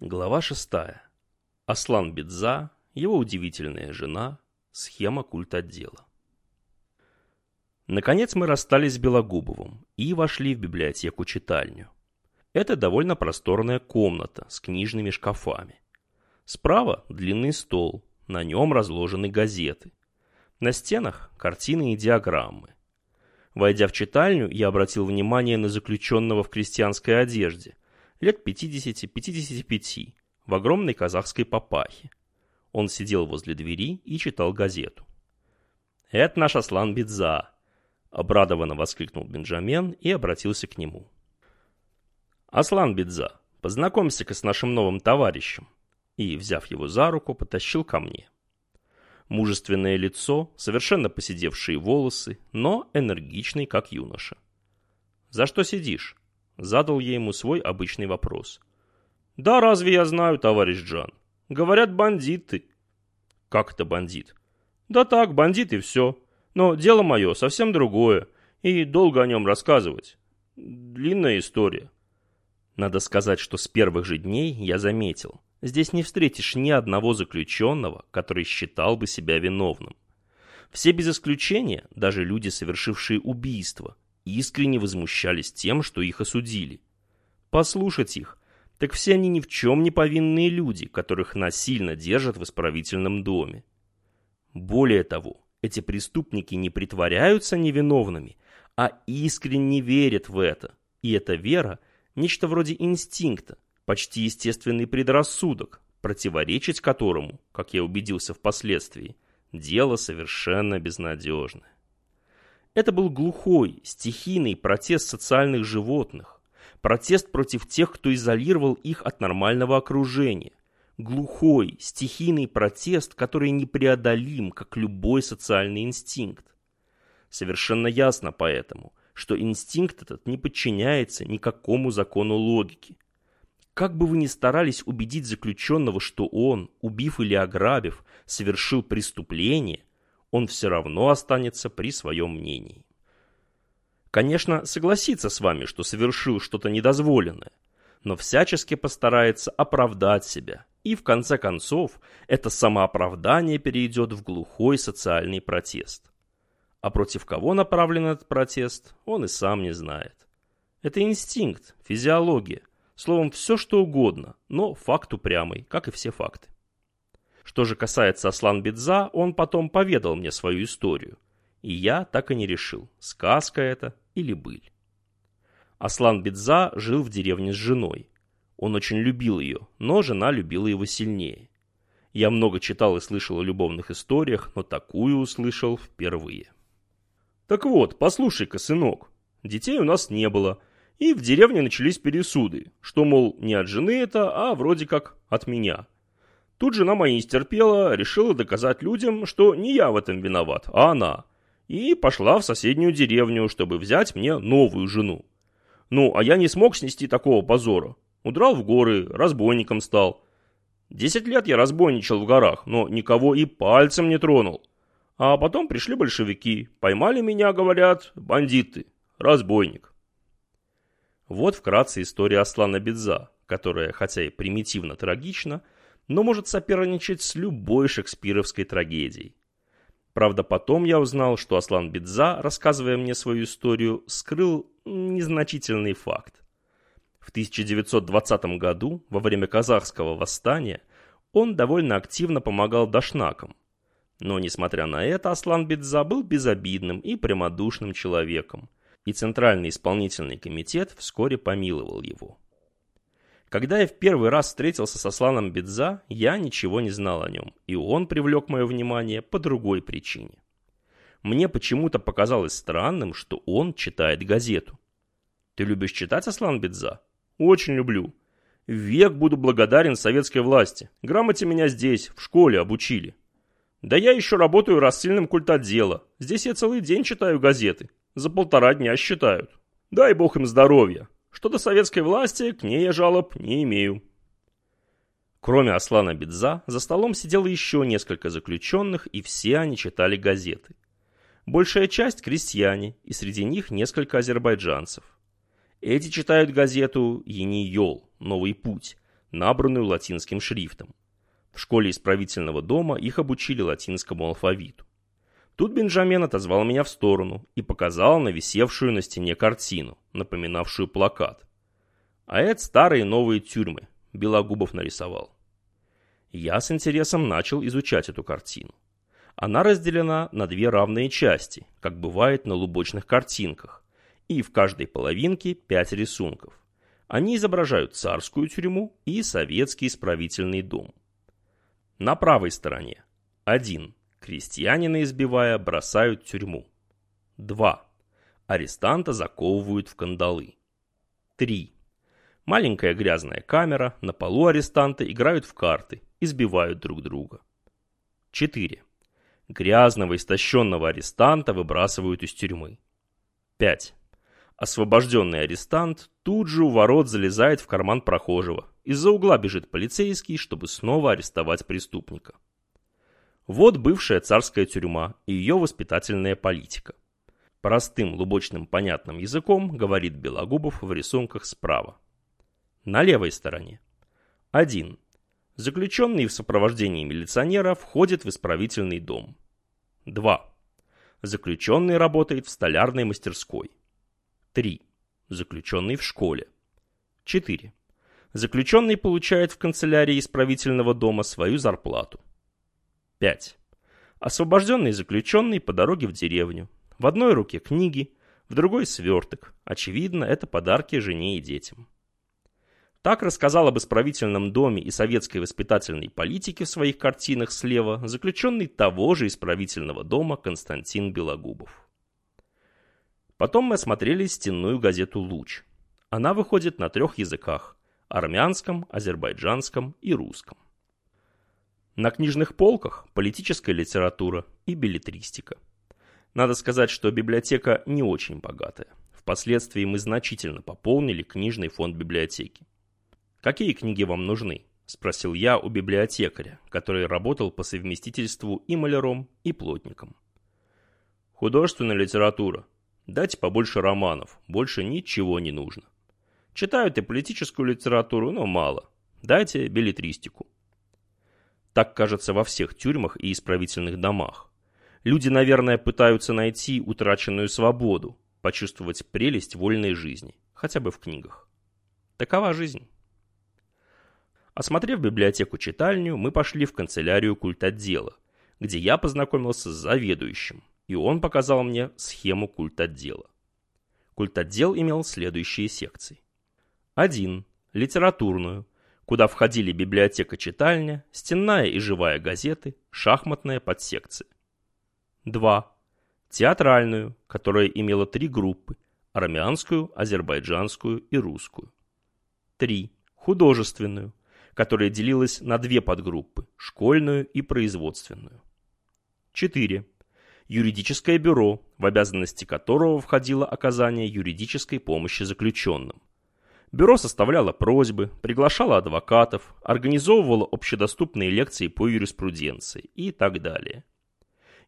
Глава шестая. Аслан Бедза, его удивительная жена, схема культотдела. Наконец мы расстались с Белогубовым и вошли в библиотеку-читальню. Это довольно просторная комната с книжными шкафами. Справа длинный стол, на нем разложены газеты. На стенах картины и диаграммы. Войдя в читальню, я обратил внимание на заключенного в крестьянской одежде – лет 50-55, в огромной казахской папахе. Он сидел возле двери и читал газету. «Это наш Аслан Бидза!» — обрадованно воскликнул Бенджамен и обратился к нему. «Аслан Бидза, познакомься-ка с нашим новым товарищем!» И, взяв его за руку, потащил ко мне. Мужественное лицо, совершенно поседевшие волосы, но энергичный, как юноша. «За что сидишь?» Задал я ему свой обычный вопрос. «Да разве я знаю, товарищ Джан? Говорят, бандиты». «Как это бандит?» «Да так, бандит и все. Но дело мое совсем другое, и долго о нем рассказывать. Длинная история». Надо сказать, что с первых же дней я заметил, здесь не встретишь ни одного заключенного, который считал бы себя виновным. Все без исключения, даже люди, совершившие убийство, искренне возмущались тем, что их осудили. Послушать их, так все они ни в чем не повинные люди, которых насильно держат в исправительном доме. Более того, эти преступники не притворяются невиновными, а искренне верят в это. И эта вера – нечто вроде инстинкта, почти естественный предрассудок, противоречить которому, как я убедился впоследствии, дело совершенно безнадежное. Это был глухой, стихийный протест социальных животных, протест против тех, кто изолировал их от нормального окружения, глухой, стихийный протест, который непреодолим, как любой социальный инстинкт. Совершенно ясно поэтому, что инстинкт этот не подчиняется никакому закону логики. Как бы вы ни старались убедить заключенного, что он, убив или ограбив, совершил преступление, он все равно останется при своем мнении. Конечно, согласится с вами, что совершил что-то недозволенное, но всячески постарается оправдать себя, и в конце концов это самооправдание перейдет в глухой социальный протест. А против кого направлен этот протест, он и сам не знает. Это инстинкт, физиология, словом, все что угодно, но факт упрямый, как и все факты. Что же касается Аслан Бедза, он потом поведал мне свою историю. И я так и не решил, сказка это или быль. Аслан Бедза жил в деревне с женой. Он очень любил ее, но жена любила его сильнее. Я много читал и слышал о любовных историях, но такую услышал впервые. Так вот, послушай-ка, сынок, детей у нас не было, и в деревне начались пересуды, что, мол, не от жены это, а вроде как от меня – Тут жена моя не стерпела, решила доказать людям, что не я в этом виноват, а она. И пошла в соседнюю деревню, чтобы взять мне новую жену. Ну, а я не смог снести такого позора. Удрал в горы, разбойником стал. Десять лет я разбойничал в горах, но никого и пальцем не тронул. А потом пришли большевики, поймали меня, говорят, бандиты, разбойник. Вот вкратце история Аслана Бедза, которая, хотя и примитивно трагична, но может соперничать с любой шекспировской трагедией. Правда, потом я узнал, что Аслан Бедза, рассказывая мне свою историю, скрыл незначительный факт. В 1920 году, во время казахского восстания, он довольно активно помогал дашнакам. Но, несмотря на это, Аслан Бедза был безобидным и прямодушным человеком, и Центральный исполнительный комитет вскоре помиловал его. Когда я в первый раз встретился со Сланом Бедза, я ничего не знал о нем, и он привлек мое внимание по другой причине. Мне почему-то показалось странным, что он читает газету. Ты любишь читать, Аслан Бедза? Очень люблю. Век буду благодарен советской власти. Грамоте меня здесь, в школе, обучили. Да я еще работаю рассыльным культотдела. Здесь я целый день читаю газеты. За полтора дня считают. Дай бог им здоровья. Что до советской власти, к ней я жалоб не имею. Кроме Аслана Бедза, за столом сидело еще несколько заключенных, и все они читали газеты. Большая часть – крестьяне, и среди них несколько азербайджанцев. Эти читают газету «Ени Йол. Новый путь», набранную латинским шрифтом. В школе исправительного дома их обучили латинскому алфавиту. Тут Бенджамен отозвал меня в сторону и показал на висевшую на стене картину, напоминавшую плакат. А это старые новые тюрьмы, Белогубов нарисовал. Я с интересом начал изучать эту картину. Она разделена на две равные части, как бывает на лубочных картинках, и в каждой половинке пять рисунков. Они изображают царскую тюрьму и советский исправительный дом. На правой стороне 1. Крестьянина избивая бросают в тюрьму. 2. Арестанта заковывают в кандалы. 3. Маленькая грязная камера, на полу арестанты играют в карты, избивают друг друга. 4. Грязного, истощенного арестанта выбрасывают из тюрьмы. 5. Освобожденный арестант тут же у ворот залезает в карман прохожего. Из-за угла бежит полицейский, чтобы снова арестовать преступника. Вот бывшая царская тюрьма и ее воспитательная политика. Простым, лубочным, понятным языком говорит Белогубов в рисунках справа. На левой стороне. 1. Заключенный в сопровождении милиционера входит в исправительный дом. 2. Заключенный работает в столярной мастерской. 3. Заключенный в школе. 4. Заключенный получает в канцелярии исправительного дома свою зарплату. 5. Освобожденный заключенный по дороге в деревню. В одной руке книги, в другой сверток. Очевидно, это подарки жене и детям. Так рассказал об исправительном доме и советской воспитательной политике в своих картинах слева заключенный того же исправительного дома Константин Белогубов. Потом мы осмотрели стенную газету «Луч». Она выходит на трех языках – армянском, азербайджанском и русском. На книжных полках политическая литература и билетристика. Надо сказать, что библиотека не очень богатая. Впоследствии мы значительно пополнили книжный фонд библиотеки. «Какие книги вам нужны?» – спросил я у библиотекаря, который работал по совместительству и маляром, и плотником. «Художественная литература», Дайте побольше романов, больше ничего не нужно. Читают и политическую литературу, но мало. Дайте билетристику. Так кажется во всех тюрьмах и исправительных домах. Люди, наверное, пытаются найти утраченную свободу, почувствовать прелесть вольной жизни, хотя бы в книгах. Такова жизнь. Осмотрев библиотеку-читальню, мы пошли в канцелярию культотдела, где я познакомился с заведующим, и он показал мне схему культотдела. Культотдел имел следующие секции. 1. Литературную, куда входили библиотека-читальня, стенная и живая газеты, шахматная подсекция. 2. Театральную, которая имела три группы – армянскую, азербайджанскую и русскую. 3. Художественную, которая делилась на две подгруппы – школьную и производственную. 4 юридическое бюро, в обязанности которого входило оказание юридической помощи заключенным. Бюро составляло просьбы, приглашало адвокатов, организовывало общедоступные лекции по юриспруденции и так далее.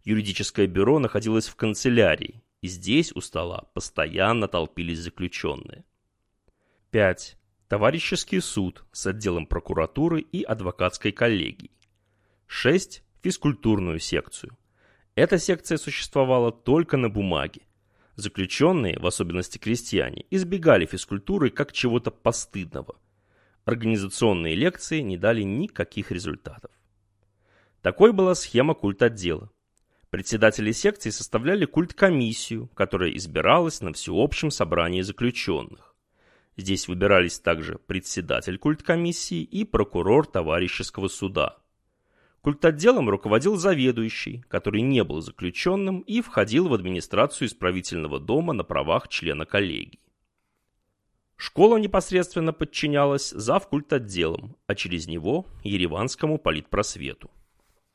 Юридическое бюро находилось в канцелярии, и здесь у стола постоянно толпились заключенные. 5. Товарищеский суд с отделом прокуратуры и адвокатской коллегией. 6. Физкультурную секцию – эта секция существовала только на бумаге. Заключенные, в особенности крестьяне, избегали физкультуры как чего-то постыдного. Организационные лекции не дали никаких результатов. Такой была схема культотдела. Председатели секции составляли культкомиссию, которая избиралась на всеобщем собрании заключенных. Здесь выбирались также председатель культкомиссии и прокурор товарищеского суда – Культотделом руководил заведующий, который не был заключенным и входил в администрацию исправительного дома на правах члена коллегии. Школа непосредственно подчинялась зав культотделом, а через него – Ереванскому политпросвету.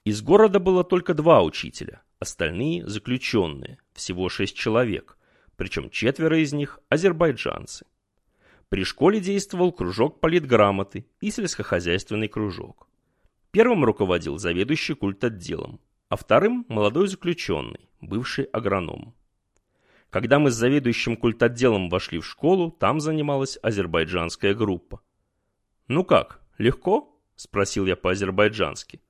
Из города было только два учителя, остальные – заключенные, всего шесть человек, причем четверо из них – азербайджанцы. При школе действовал кружок политграмоты и сельскохозяйственный кружок. Первым руководил заведующий культотделом, а вторым – молодой заключенный, бывший агроном. Когда мы с заведующим культотделом вошли в школу, там занималась азербайджанская группа. «Ну как, легко?» — спросил я по-азербайджански.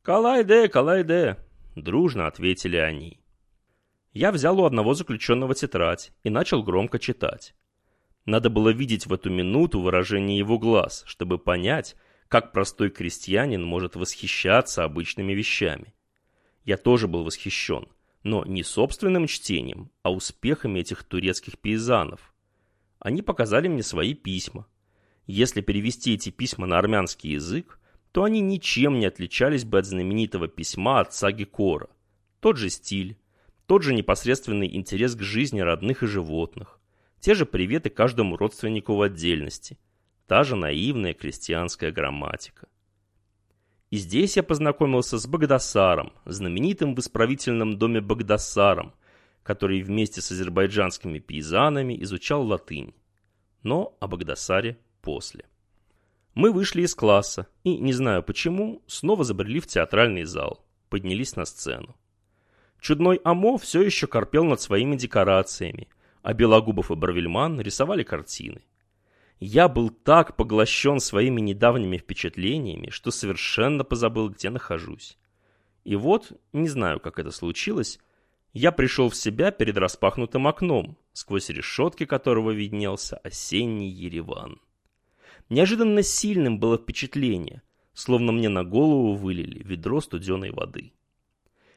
«Калайде, калайде!» — дружно ответили они. Я взял у одного заключенного тетрадь и начал громко читать. Надо было видеть в эту минуту выражение его глаз, чтобы понять, как простой крестьянин может восхищаться обычными вещами. Я тоже был восхищен, но не собственным чтением, а успехами этих турецких пейзанов. Они показали мне свои письма. Если перевести эти письма на армянский язык, то они ничем не отличались бы от знаменитого письма отца Гекора. Тот же стиль, тот же непосредственный интерес к жизни родных и животных, те же приветы каждому родственнику в отдельности, та же наивная крестьянская грамматика. И здесь я познакомился с Багдасаром, знаменитым в исправительном доме Багдасаром, который вместе с азербайджанскими пейзанами изучал латынь. Но о Багдасаре после. Мы вышли из класса и, не знаю почему, снова забрели в театральный зал, поднялись на сцену. Чудной Амо все еще корпел над своими декорациями, а Белогубов и Барвельман рисовали картины. Я был так поглощен своими недавними впечатлениями, что совершенно позабыл, где нахожусь. И вот, не знаю, как это случилось, я пришел в себя перед распахнутым окном, сквозь решетки которого виднелся осенний Ереван. Неожиданно сильным было впечатление, словно мне на голову вылили ведро студеной воды.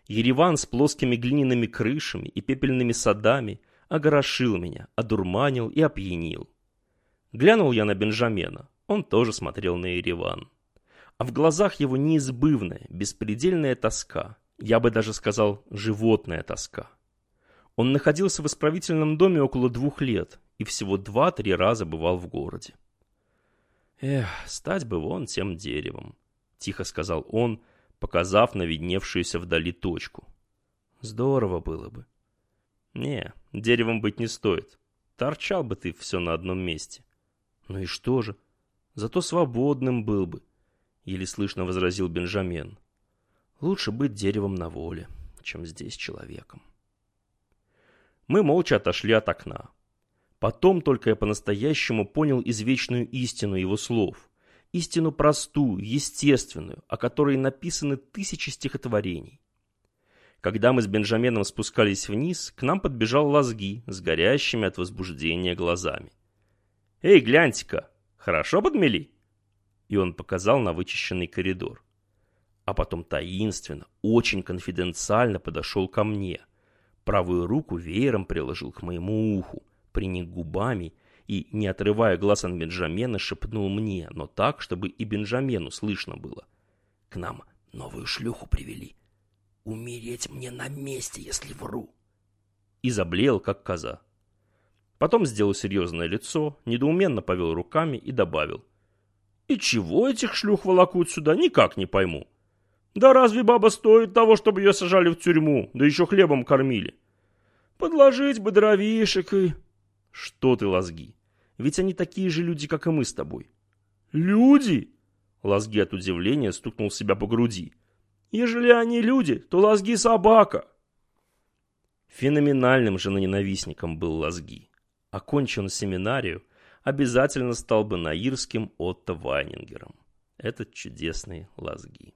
Ереван с плоскими глиняными крышами и пепельными садами огорошил меня, одурманил и опьянил. Глянул я на Бенджамена, он тоже смотрел на Ереван. А в глазах его неизбывная, беспредельная тоска, я бы даже сказал, животная тоска. Он находился в исправительном доме около двух лет и всего два-три раза бывал в городе. «Эх, стать бы вон тем деревом», — тихо сказал он, показав на видневшуюся вдали точку. «Здорово было бы». «Не, деревом быть не стоит. Торчал бы ты все на одном месте». «Ну и что же? Зато свободным был бы», — еле слышно возразил Бенджамен. «Лучше быть деревом на воле, чем здесь человеком». Мы молча отошли от окна. Потом только я по-настоящему понял извечную истину его слов. Истину простую, естественную, о которой написаны тысячи стихотворений. Когда мы с Бенджаменом спускались вниз, к нам подбежал Лазги с горящими от возбуждения глазами. «Эй, гляньте-ка, хорошо подмели?» И он показал на вычищенный коридор. А потом таинственно, очень конфиденциально подошел ко мне. Правую руку веером приложил к моему уху, приник губами и, не отрывая глаз от Бенджамена, шепнул мне, но так, чтобы и Бенджамену слышно было. «К нам новую шлюху привели. Умереть мне на месте, если вру!» И заблеял, как коза. Потом сделал серьезное лицо, недоуменно повел руками и добавил. «И чего этих шлюх волокут сюда, никак не пойму. Да разве баба стоит того, чтобы ее сажали в тюрьму, да еще хлебом кормили? Подложить бы дровишек и...» «Что ты, лазги? Ведь они такие же люди, как и мы с тобой». «Люди?» Лазги от удивления стукнул себя по груди. «Ежели они люди, то лазги собака». Феноменальным женоненавистником был лазги окончен семинарию, обязательно стал бы наирским Отто Вайнингером. Этот чудесный Лазги.